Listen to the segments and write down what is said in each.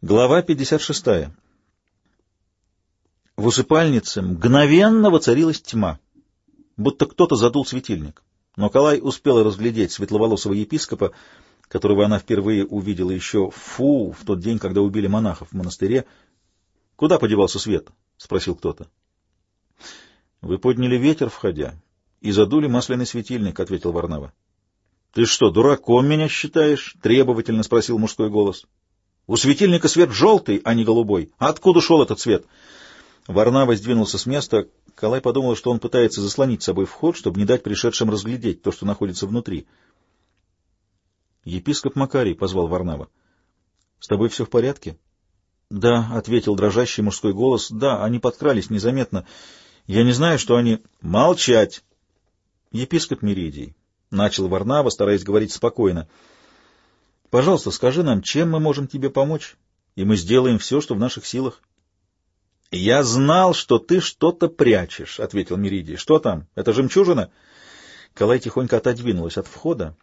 Глава 56. В усыпальнице мгновенно воцарилась тьма, будто кто-то задул светильник. Но Калай успела разглядеть светловолосого епископа, которого она впервые увидела еще фу в тот день, когда убили монахов в монастыре. — Куда подевался свет? — спросил кто-то. — Вы подняли ветер, входя, и задули масляный светильник, — ответил Варнава. — Ты что, дураком меня считаешь? — требовательно спросил мужской голос. — у светильника свет желтый, а не голубой. Откуда шел этот свет? Варнава сдвинулся с места. Калай подумал, что он пытается заслонить собой вход, чтобы не дать пришедшим разглядеть то, что находится внутри. Епископ Макарий позвал Варнава. — С тобой все в порядке? — Да, — ответил дрожащий мужской голос. — Да, они подкрались незаметно. Я не знаю, что они... — Молчать! — Епископ Меридий, — начал Варнава, стараясь говорить спокойно. — Пожалуйста, скажи нам, чем мы можем тебе помочь, и мы сделаем все, что в наших силах. — Я знал, что ты что-то прячешь, — ответил Меридий. — Что там? Это жемчужина? Калай тихонько отодвинулась от входа,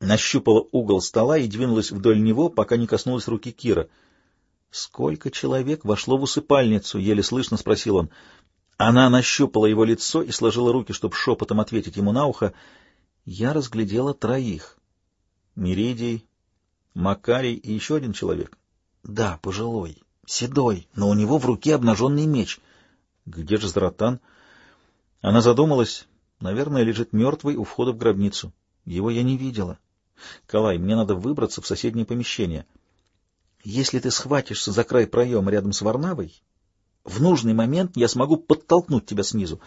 нащупала угол стола и двинулась вдоль него, пока не коснулась руки Кира. — Сколько человек вошло в усыпальницу? — еле слышно спросил он. Она нащупала его лицо и сложила руки, чтобы шепотом ответить ему на ухо. Я разглядела троих. Миридий, Макарий и еще один человек? Да, пожилой, седой, но у него в руке обнаженный меч. Где же Заратан? Она задумалась. Наверное, лежит мертвый у входа в гробницу. Его я не видела. Калай, мне надо выбраться в соседнее помещение. Если ты схватишься за край проема рядом с Варнавой, в нужный момент я смогу подтолкнуть тебя снизу.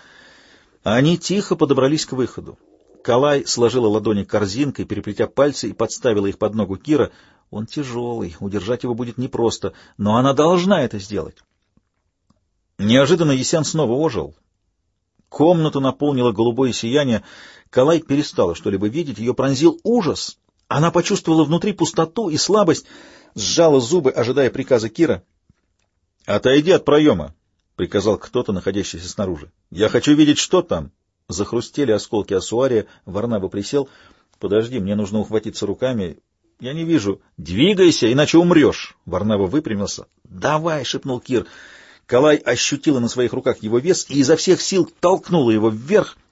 Они тихо подобрались к выходу. Калай сложила ладони корзинкой, переплетя пальцы и подставила их под ногу Кира. Он тяжелый, удержать его будет непросто, но она должна это сделать. Неожиданно Есян снова ожил. Комнату наполнило голубое сияние. Калай перестала что-либо видеть, ее пронзил ужас. Она почувствовала внутри пустоту и слабость, сжала зубы, ожидая приказа Кира. — Отойди от проема, — приказал кто-то, находящийся снаружи. — Я хочу видеть, что там. Захрустели осколки асуария, Варнаба присел. «Подожди, мне нужно ухватиться руками. Я не вижу. Двигайся, иначе умрешь!» Варнава выпрямился. «Давай!» — шепнул Кир. Калай ощутила на своих руках его вес и изо всех сил толкнула его вверх —